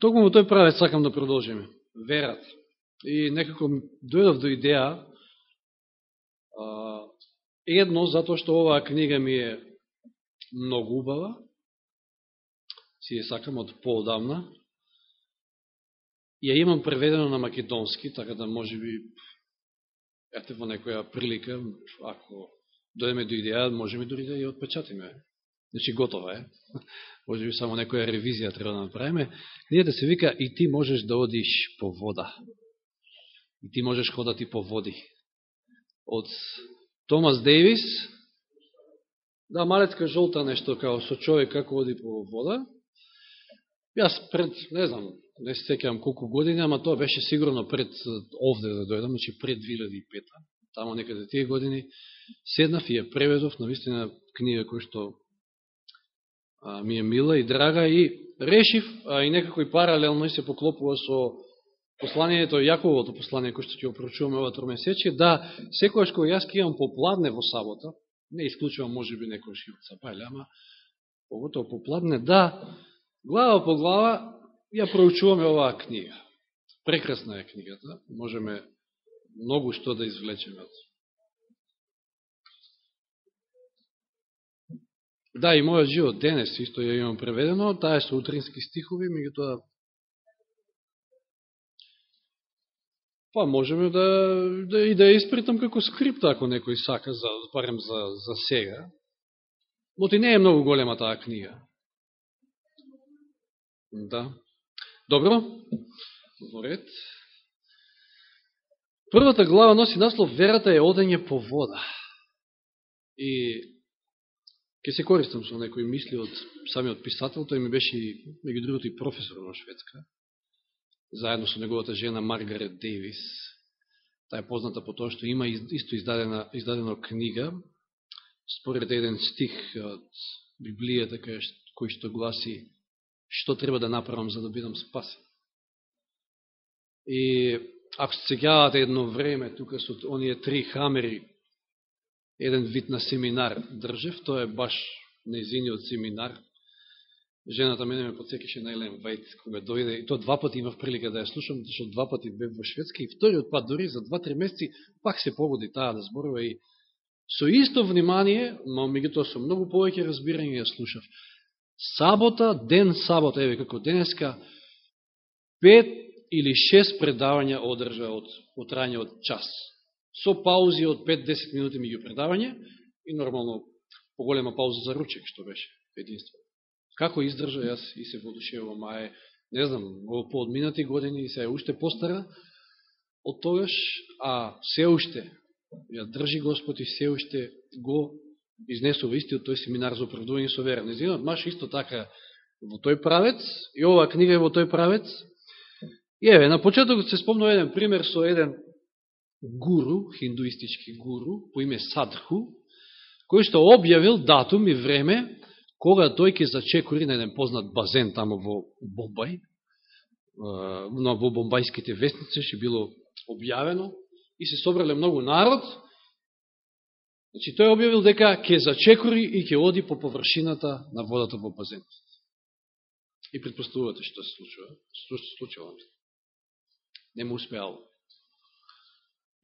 Токму во тој правец сакам да продолжиме. Верата. И некако дојдов до идеја, едно, затоа што оваа книга ми е многу убава, си ја сакам од поодамна, ја имам преведено на македонски, така да може би, ете во некоја прилика, ако дојдеме до идеја, можеме дори да ја отпечатиме. Значи, готова е. Може би само некоја ревизија треба да направиме. Книгата да се вика И ти можеш да одиш по вода. И ти можеш ходати по води. Од Томас Дейвис, да, малецка жолта нешто, као со човек како оди по вода. Јас пред, не знам, не се секјам колку години, ама тоа беше сигурно пред овде да дојдам, значи пред 2005 тамо некаде тие години, седнав и ја преведов на вистина книга која што ми е мила и драга и решив, а и некако и паралелно и се поклопува со посланието, Јаковото послание, кој што ќе опрочуваме ова тромесече, да секојаш кој јас имам попладне во сабота, не исклучувам може би некој и од сапајле, ама поготово попладне, да, глава по глава ја проучуваме оваа книга. Прекрасна е книгата, можеме многу што да извлечеме од Да, и мојот живот денес исто ја имам преведено, таа е со утрински стихови, меѓутоа па можеме да, да и да ја испритам како скрипт, ако некој сака, за, парем за, за сега. Но ти не е многу голема таа книга. Да. Добро, во ред. Првата глава носи наслов Верата е одење по вода. И Ке се користам со некои мисли од самиот писател, тој ми беше, меѓу другото, и професор во Шведска, заедно со неговата жена Маргарет Дейвис. Таа е позната по тоа што има исто издадена, издадена книга, според еден стих од Библијата, кој што гласи што треба да направам за да бидам спасен. И ако се сегавате едно време, тука со оние три хамери, еден вид на семинар држев, тоа е баш неизиниот семинар. Жената мене ме подсекеше на Елен Вајт, кога дојде, и тоа два пати имав прилика да ја слушам, зашто два пати бев во Шведска, и вториот пат дори за два-три месеци пак се погоди таа да зборува и со исто внимание, но меѓутоа со многу повеќе разбирање ја слушав. Сабота, ден сабота, еве како денеска, пет или шест предавања одржа од, од од час со паузи од 5-10 минути меѓу предавање и нормално поголема пауза за ручек, што беше единствено. Како издржа, јас и се водушевам, а е, не знам, по одминати години и се е уште постара од тогаш, а се уште ја држи Господ и се уште го изнесува истиот тој семинар за оправдување со вера. Незинот маш исто така во тој правец, и оваа книга е во тој правец. И еве, на почетокот се спомнува еден пример со еден гуру, хиндуистички гуру, по име Садху, кој што објавил датум и време кога тој ќе зачекори на еден познат базен тамо во Бомбај, но во бомбајските вестници ше било објавено и се собрале многу народ. Значи, тој објавил дека ќе зачекори и ќе оди по површината на водата во базенот. И предпоставувате што се случува. Што се случува? Не му успеало.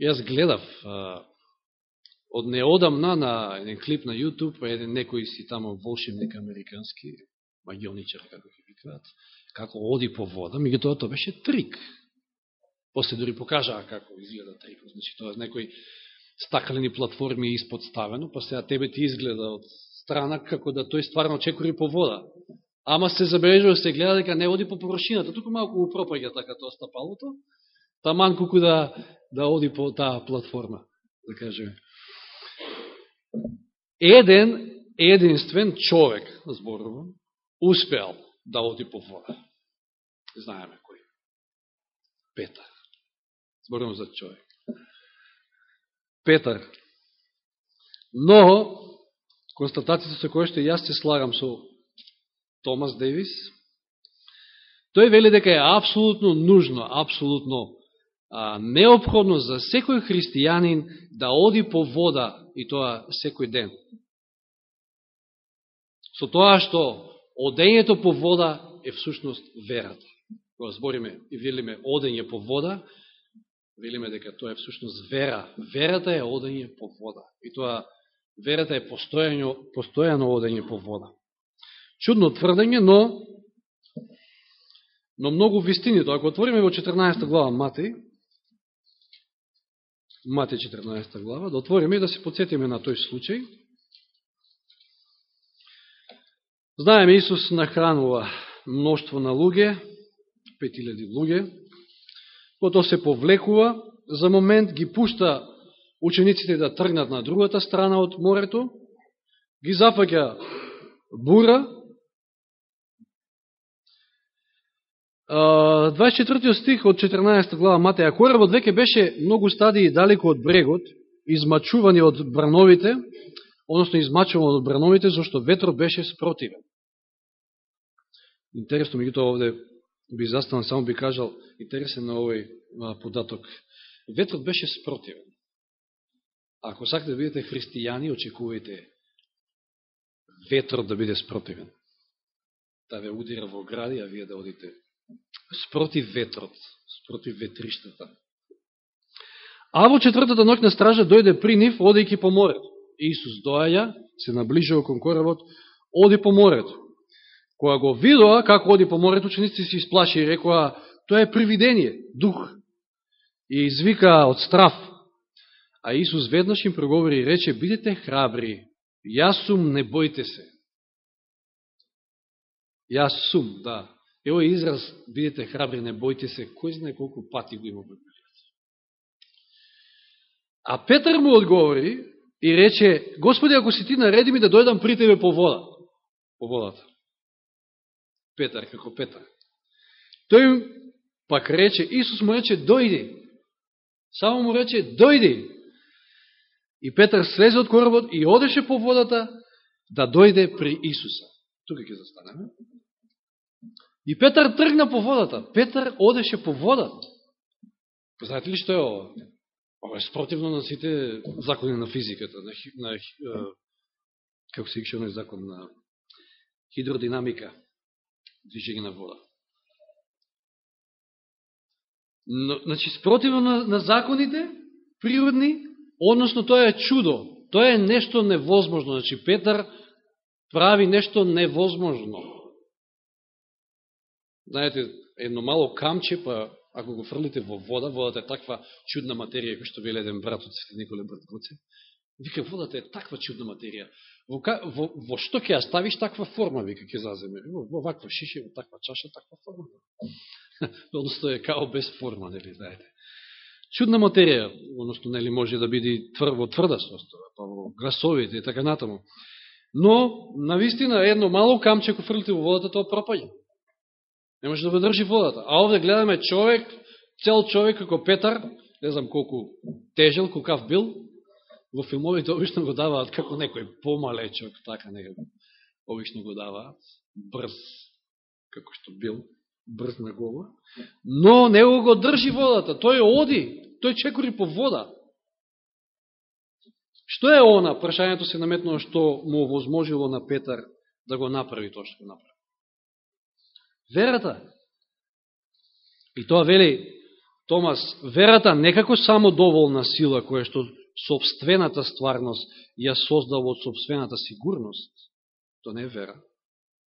Јас гледав а, од неодамна на еден клип на YouTube, па еден некој си тамо волшебник американски, магионичар, како ги викаат, како оди по вода, меѓутоа тоа беше трик. После дори покажаа како изгледа трикот. Значи, тоа некој стаклени платформи исподставено, па сега тебе ти изгледа од страна како да тој стварно чекори по вода. Ама се забележува, се гледа дека не оди по површината, туку малку упропаѓа така тоа стапалото, таман колку да, да оди по таа платформа, да кажеме. Еден, единствен човек, зборувам, успеал да оди по вода. Знаеме кој. Петар. Зборувам за човек. Петар. Но, констатацијата со која што јас се слагам со Томас Девис, тој вели дека е апсолутно нужно, апсолутно необходно за секој христијанин да оди по вода и тоа секој ден. Со тоа што одењето по вода е всушност верата. кога збориме и велиме одење по вода, велиме дека тоа е всушност вера. Верата е одење по вода. И тоа верата е постојано, постојано одење по вода. Чудно тврдење, но но многу вистини тоа. Ако отвориме во 14 глава Матеј, Матеј 14 глава, да отвориме и да се подсетиме на тој случај. Знаеме, Исус нахранува мноштво на луѓе, 5000 луѓе, кото се повлекува, за момент ги пушта учениците да тргнат на другата страна од морето, ги зафаќа бура, 24 стих од 14 глава Матеја. Коработ веќе беше многу стадии далеко од брегот, измачувани од брановите, односно измачувани од брановите, зашто ветро беше спротивен. Интересно, ми тоа овде би застанал, само би кажал, интересен на овој податок. Ветрот беше спротивен. Ако сакате да бидете христијани, очекувајте ветрот да биде спротивен. Да ве удира во гради, а вие да одите спротив ветрот, спротив ветриштата. А во четвртата ноќ на стража дојде при нив, одејќи по морето. Иисус доаја, се наближува кон коработ, оди по морето. Кога го видоа како оди по морето, учениците се исплаши и рекоа, тоа е привидение, дух. И извика од страф. А Иисус веднаш им проговори и рече, бидете храбри, јас сум, не бојте се. Јас сум, да. Ево израз, бидете храбри, не бојте се, кој знае колку пати го има Библијата. А Петар му одговори и рече, Господи, ако си ти нареди ми да дојдам при тебе по вода, по водата. Петар, како Петар. Тој пак рече, Исус му рече, дојди. Само му рече, дојди. И Петар слезе од коработ и одеше по водата да дојде при Исуса. Тука ќе застанеме. И Петар тргна по водата. Петар одеше по водата. Знаете ли што е ова? Ова е спротивно на сите закони на физиката, на, на како се икше закон на хидродинамика, движење на вода. Но, значи, спротивно на, на законите природни, односно тоа е чудо. Тоа е нешто невозможно. Значи, Петар прави нешто невозможно. Знаете, едно мало камче, па ако го фрлите во вода, водата е таква чудна материја, кој што веле еден брат од Свети Николе Братгоце, вика, водата е таква чудна материја. Во, во, во што ќе ја ставиш таква форма, вика, ќе заземе? Во, во ваква шише, во таква чаша, таква форма. Односто е као без форма, нели, знаете. Чудна материја, односто, нели, може да биде твр, во тврда состава, па во грасовите и така натаму. Но, на вистина, едно мало камче, ако фрлите во водата, тоа пропаѓа. Не може да го држи водата. А овде гледаме човек, цел човек како Петар, не знам колку тежел, колкав бил, во филмовите обично го даваат како некој помалечок, така некако. Обично го даваат, брз, како што бил, брз на говор. Но него го држи водата, тој оди, тој чекори по вода. Што е она? Прашањето се наметнува што му возможило на Петар да го направи тоа што го направи. Верата. И тоа вели Томас, верата некако само доволна сила која што собствената стварност ја создава од собствената сигурност. То не е вера.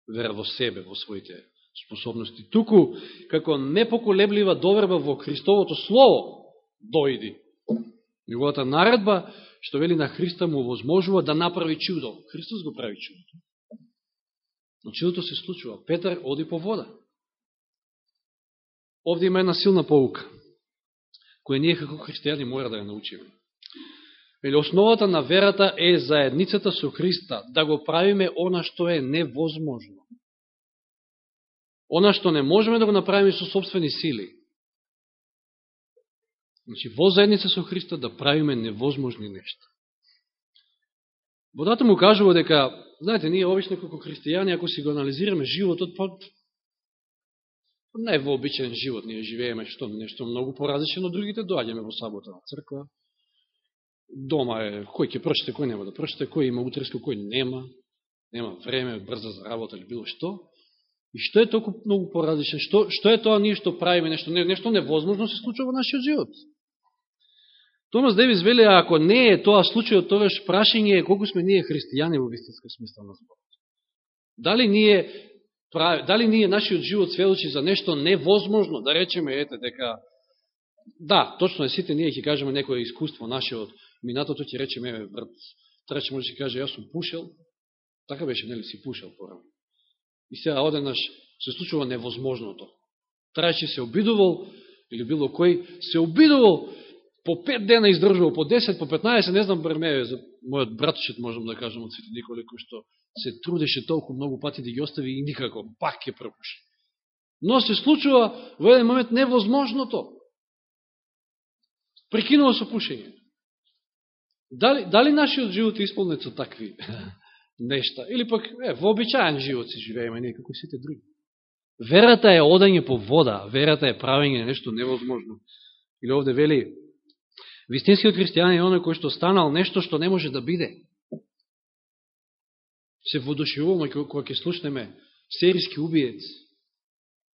Вера во себе, во своите способности. Туку, како непоколеблива доверба во Христовото Слово, дојди. Неговата наредба, што вели на Христа му возможува да направи чудо. Христос го прави чудото. Но чудото се случува. Петар оди по вода. Овде има една силна поука, која ние како христијани мора да ја научиме. Или основата на верата е заедницата со Христа, да го правиме она што е невозможно. Она што не можеме да го направиме со собствени сили. Значи, во заедница со Христа да правиме невозможни нешта. Водата му кажува дека Знаете, ние обично како христијани, ако си го анализираме животот, па не во обичен живот, ние живееме што нешто многу поразлично од другите, доаѓаме во сабота на црква, дома е, кој ќе прочите, кој нема да прочите, кој има утреско, кој нема, нема време, брза за работа или било што. И што е толку многу поразлично? Што, што е тоа ние што правиме? Нешто, не, нешто невозможно се случува во нашиот живот. Томас Девис вели, ако не е тоа случајот, тогаш прашање е колку сме ние христијани во вистинска смисла на зборот. Дали ние дали ние нашиот живот сведочи за нешто невозможно, да речеме, ете, дека, да, точно е, сите ние ќе кажеме некое искуство наше од минатото, ќе речеме, брат, траче може да ќе каже, јас сум пушел, така беше, нели, си пушел порано. И сега оденаш се случува невозможното. Трајче се обидувал, или било кој, се обидувал, по пет дена издржувал, по 10, по 15, не знам бреме, за мојот братчет, можам да кажам, од Свети Николе, кој што се трудеше толку многу пати да ги остави и никако, пак ќе пропуши. Но се случува во еден момент невозможното. Прекинува со пушење. Дали, дали нашиот живот е исполнет со такви нешта. Или пак, е, вообичаен живот си живееме, ние како сите други. Верата е одање по вода, верата е правење на нешто невозможно. Или овде вели, вистинскиот христијан е оној кој што станал нешто што не може да биде. Се водушевуваме кога ќе слушнеме серијски убиец,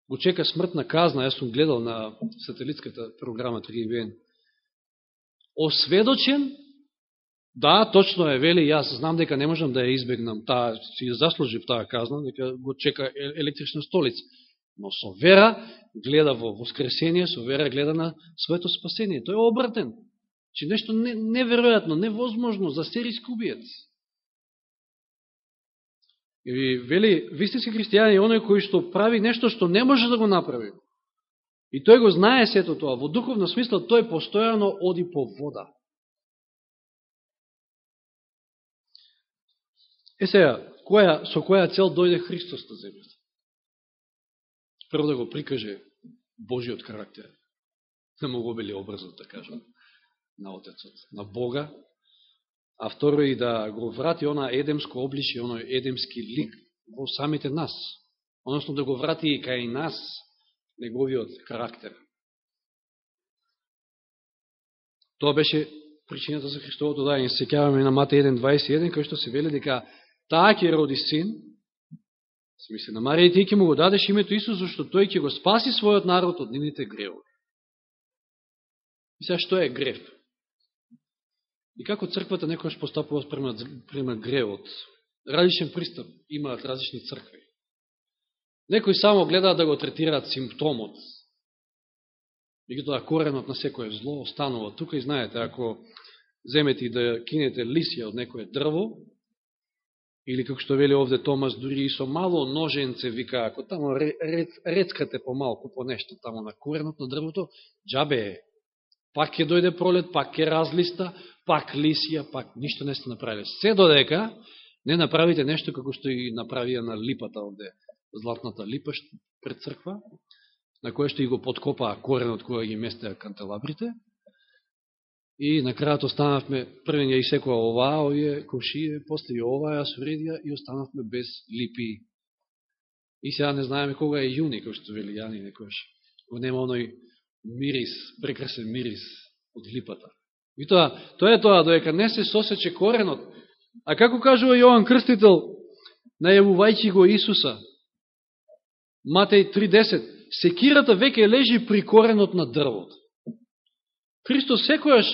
го чека смртна казна, јас сум гледал на сателитската програма 3 осведочен Да, точно е, вели, јас знам дека не можам да ја избегнам, таа, си заслужив таа казна, дека го чека електрична столица. Но со вера гледа во воскресение, со вера гледа на своето спасение. Тој е обратен. Че нешто не, неверојатно, невозможно за серијски убиец. И вели, вистински христијани е оној кој што прави нешто што не може да го направи. И тој го знае сето тоа. Во духовна смисла тој постојано оди по вода. Е сега, која, со која цел дојде Христос на земјата? Прво да го прикаже Божиот карактер, да му го били образот, да кажам, на Отецот, на Бога, а второ и да го врати она едемско обличие, оној едемски лик во самите нас, односно да го врати и кај нас неговиот карактер. Тоа беше причината за Христовото дајање. Секјаваме на Мате 1.21, кај што се вели дека таа ќе роди син, се мисли на Марија и ти ќе му го дадеш името Исус, зашто тој ќе го спаси својот народ од нивните гревови. И сега што е грев? И како црквата некојаш постапува према, према гревот? Различен пристап имаат различни цркви. Некои само гледаат да го третираат симптомот. тоа коренот на секое зло останува тука и знаете, ако земете и да кинете лисија од некое дрво, или како што вели овде Томас, дури и со мало ноженце, вика, ако тамо рецкате помалку по нешто тамо на коренот на дрвото, джабе е. Пак ќе дојде пролет, пак ќе разлиста, пак лисија, пак ништо не сте направиле. Се додека не направите нешто како што и направија на липата овде, златната липа пред црква, на која што и го подкопаа коренот која ги местеа кантелабрите, И на крајот останавме, првен ја секоја оваа, овие комшије, после и оваа ја суредија и останавме без липи. И сега не знаеме кога е јуни, кој што вели Јани некојаш. Го нема оној мирис, прекрасен мирис од липата. И тоа, тоа е тоа, доека не се сосече коренот. А како кажува Јован Крстител, најавувајќи го Исуса, Матеј 3.10, секирата веќе лежи при коренот на дрвот. Христос секојаш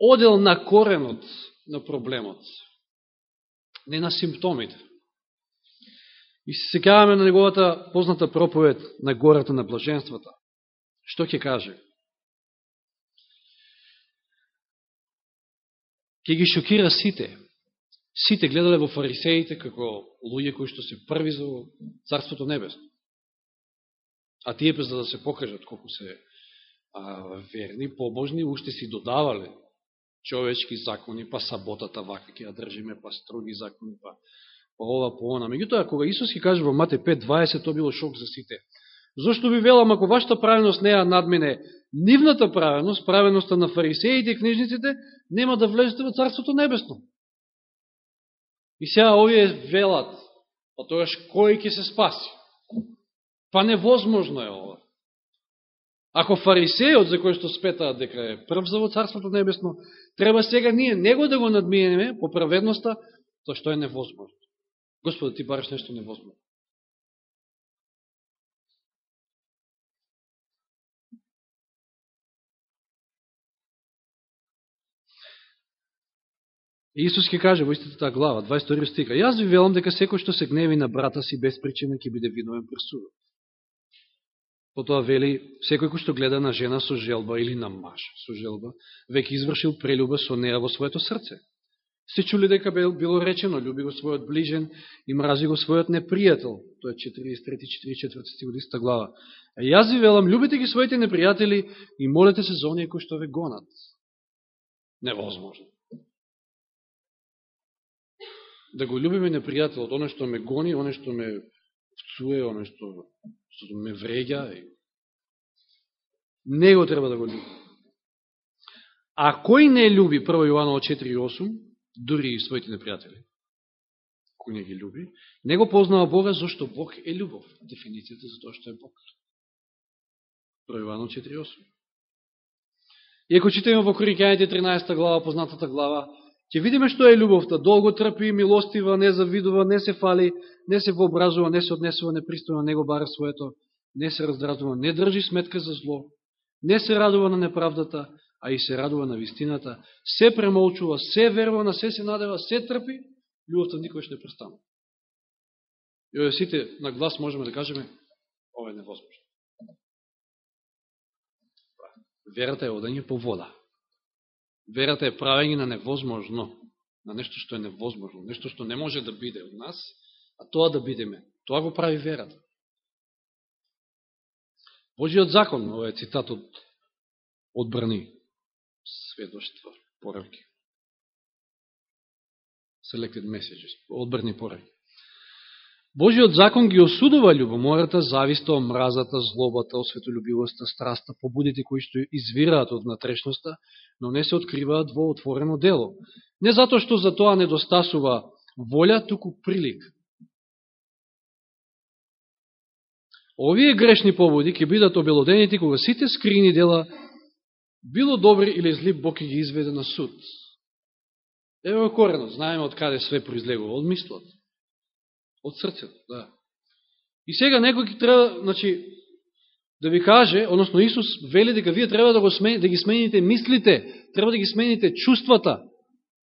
одел на коренот на проблемот, не на симптомите. И се секаваме на неговата позната проповед на гората на блаженствата. Што ќе каже? Ке ги шокира сите. Сите гледале во фарисеите како луѓе кои што се први за Царството Небесно. А тие за да се покажат колку се а, верни, побожни, уште си додавале човечки закони, па саботата вака ќе ја држиме, па строги закони, па, па ова, по она. Меѓутоа, кога Исус ќе каже во Мате 5.20, тоа било шок за сите. Зошто ви велам, ако вашата правеност не ја надмине нивната правеност, правеността на фарисеите и книжниците, нема да влезете во Царството Небесно. И сега овие велат, па тогаш кој ќе се спаси? Па невозможно е ова. Ако фарисејот, за кој што спетаат дека е прв за во Царството Небесно, треба сега ние него да го надминеме по праведноста, тоа што е невозможно. Господи, ти бараш нешто невозможно. Исус ќе каже во истата таа глава, 22 стика, Јас ви велам дека секој што се гневи на брата си без причина ќе биде виновен пресудот. Потоа вели, секој кој што гледа на жена со желба или на маж со желба, веќе извршил прелюба со неа во своето срце. Се чули дека било речено, люби го својот ближен и мрази го својот непријател. Тоа е 43-44 стих од глава. А јас ви велам, любите ги своите непријатели и молете се за оние кои што ве гонат. Невозможно да го любиме непријателот, оно што ме гони, оно што ме вцуе, оно што, што ме вреѓа. И... Него треба да го люби. А кој не люби, 1 Јоанова 4.8, дури и своите непријатели, кој не ги люби, него познава Бога, зашто Бог е любов. Дефиницијата за тоа што е Бог. 1 Јоанова 4.8. И ако читаме во Коринќаните 13 глава, познатата глава, ќе видиме што е љубовта. Долго трпи, милостива, не завидува, не се фали, не се вообразува, не се однесува непристојно, него бара своето, не се раздразува, не држи сметка за зло, не се радува на неправдата, а и се радува на вистината, се премолчува, се верува, на се се надева, се трпи, љубовта никој не престана. И овие сите на глас можеме да кажеме, ова е невозможно. Верата е одање по вода. Верата е правење на невозможно, на нешто што е невозможно, нешто што не може да биде од нас, а тоа да бидеме. Тоа го прави верата. Божиот закон, ова е цитат од одбрани сведоштва, пораки. Selected messages, одбрани пораки. Божиот закон ги осудува љубомората, зависта, омразата, злобата, осветолюбивоста, страста, побудите кои што извираат од натрешноста, но не се откриваат во отворено дело. Не затоа што за тоа недостасува волја, туку прилик. Овие грешни побуди ќе бидат обелодените кога сите скрини дела, било добри или зли, Бог ќе ги изведе на суд. Ево коренот, знаеме од каде све произлегува, од мислот. Од срцето, да. И сега некој ќе треба, значи, да ви каже, односно Исус вели дека вие треба да, го смени, да ги смените мислите, треба да ги смените чувствата.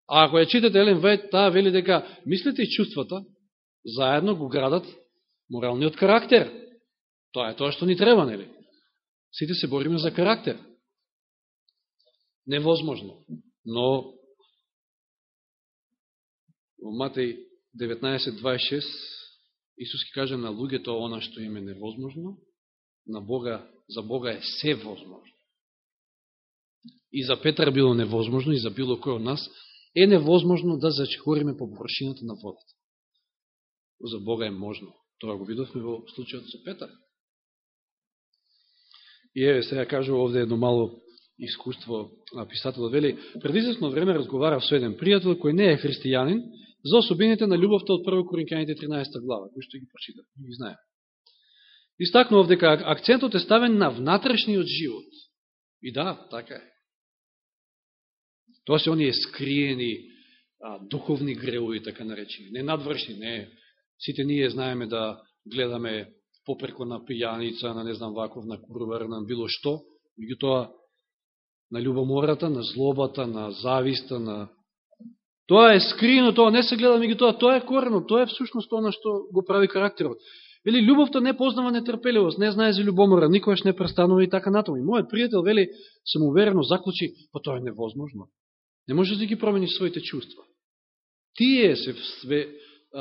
А ако ја читате Елен Вајд, таа вели дека мислите и чувствата заедно го градат моралниот карактер. Тоа е тоа што ни треба, нели? Сите се бориме за карактер. Невозможно. Но во Матеј 19.26 Исус ки каже на луѓето она што им е невозможно, на Бога, за Бога е се возможно. И за Петар било невозможно, и за било кој од нас, е невозможно да зачекориме по површината на водата. За Бога е можно. Тоа го видовме во случајот со Петар. И еве, сега кажу овде едно мало искуство на писателот. Вели, пред известно време разговарав со еден пријател кој не е христијанин, за особините на љубовта од 1 Коринќаните 13 глава, кои што ги прочитав, ги знаем. Истакнував дека акцентот е ставен на внатрешниот живот. И да, така е. Тоа се оние скриени а, духовни греуи така наречени. Не надвршни, не. Сите ние знаеме да гледаме попреко на пијаница, на не знам ваков, на курвар, на било што. тоа на љубомората, на злобата, на зависта, на Тоа е скрино, тоа не се гледа меѓу тоа, тоа е корено, тоа е всушност тоа што го прави карактерот. Вели, љубовта не познава нетрпеливост, не знае за љубомора, никогаш не престанува и така натаму. И мојот пријател, вели, сам уверено заклучи, па тоа е невозможно. Не може да ги промени своите чувства. Тие се, све,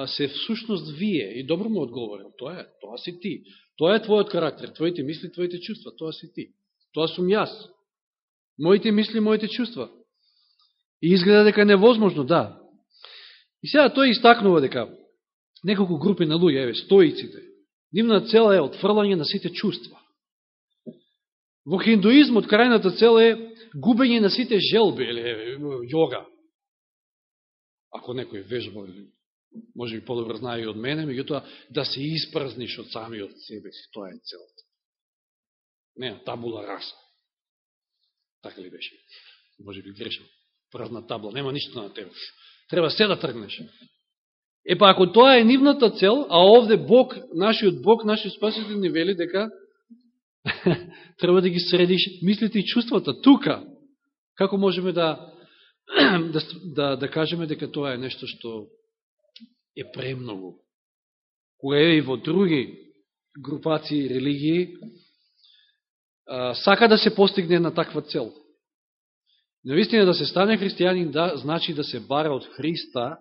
се всушност вие, и добро му одговорил, тоа е, тоа си ти. Тоа е твојот карактер, твоите мисли, твоите чувства, тоа си ти. Тоа сум јас. Моите мисли, моите чувства. И изгледа дека е невозможно, да. И сега тој истакнува дека неколку групи на луѓе, еве, стоиците, нивна цела е отфрлање на сите чувства. Во хиндуизмот крајната цела е губење на сите желби, или еве, йога. Ако некој вежба, може би подобро знае и од мене, меѓутоа да се испразниш од самиот себе си, тоа е целата. Не, табула раса. Така ли беше? Може би грешам празна табла, нема ништо на тебе. Треба се да тргнеш. Епа ако тоа е нивната цел, а овде Бог, нашиот Бог, нашиот спасител ни вели дека треба да ги средиш мислите и чувствата тука. Како можеме да да, да, да кажеме дека тоа е нешто што е премногу. Кога е и во други групации, религии, сака да се постигне на таква цел. Навистина да се стане христијанин, да, значи да се бара од Христа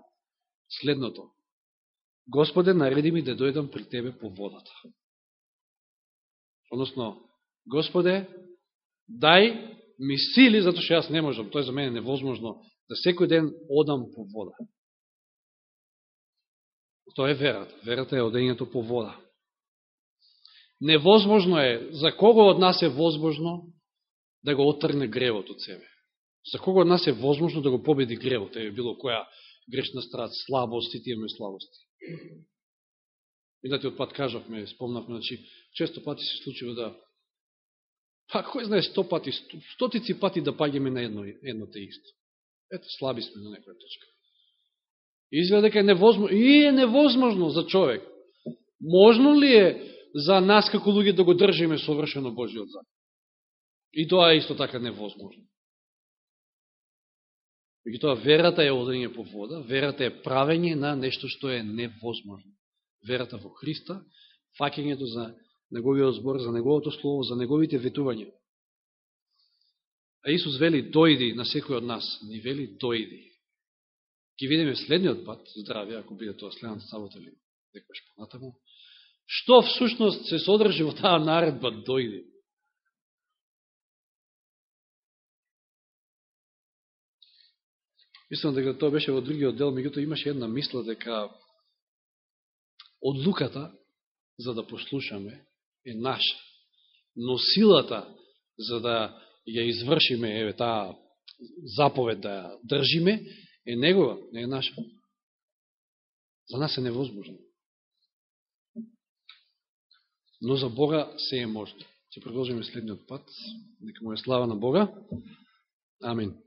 следното. Господе, нареди ми да дојдам при Тебе по водата. Односно, Господе, дај ми сили, затоа што јас не можам, тоа е за мене невозможно, да секој ден одам по вода. Тоа е верата. Верата е одењето по вода. Невозможно е, за кого од нас е возможно да го отрне гревот од себе? За кого од нас е возможно да го победи гревот? Е било која грешна страт, и тие ме слабости. Минатиот пат кажавме, спомнавме, значи, често пати се случува да Па, кој знае сто пати, стотици пати да пагиме на едно, едно те исто. Ето, слаби сме на некоја точка. Изгледа дека е невозможно, и е невозможно за човек. Можно ли е за нас како луѓе да го држиме совршено Божиот закон? И тоа е исто така невозможно. Меѓутоа, тоа верата е одење по вода, верата е правење на нешто што е невозможно. Верата во Христа, факењето за неговиот збор, за неговото слово, за неговите ветувања. А Исус вели, дојди на секој од нас. Ни вели, дојди. Ке видиме следниот пат, здравје, ако биде тоа следната сабота или некојаш понатаму. Што всушност се содржи во таа наредба, дојди. Мислам дека тоа беше во другиот дел, меѓуто имаше една мисла дека одлуката за да послушаме е наша. Но силата за да ја извршиме, еве таа заповед да ја држиме, е негова, не е наша. За нас е невозможно. Но за Бога се е можно. Ќе продолжиме следниот пат. Нека му е слава на Бога. Амин.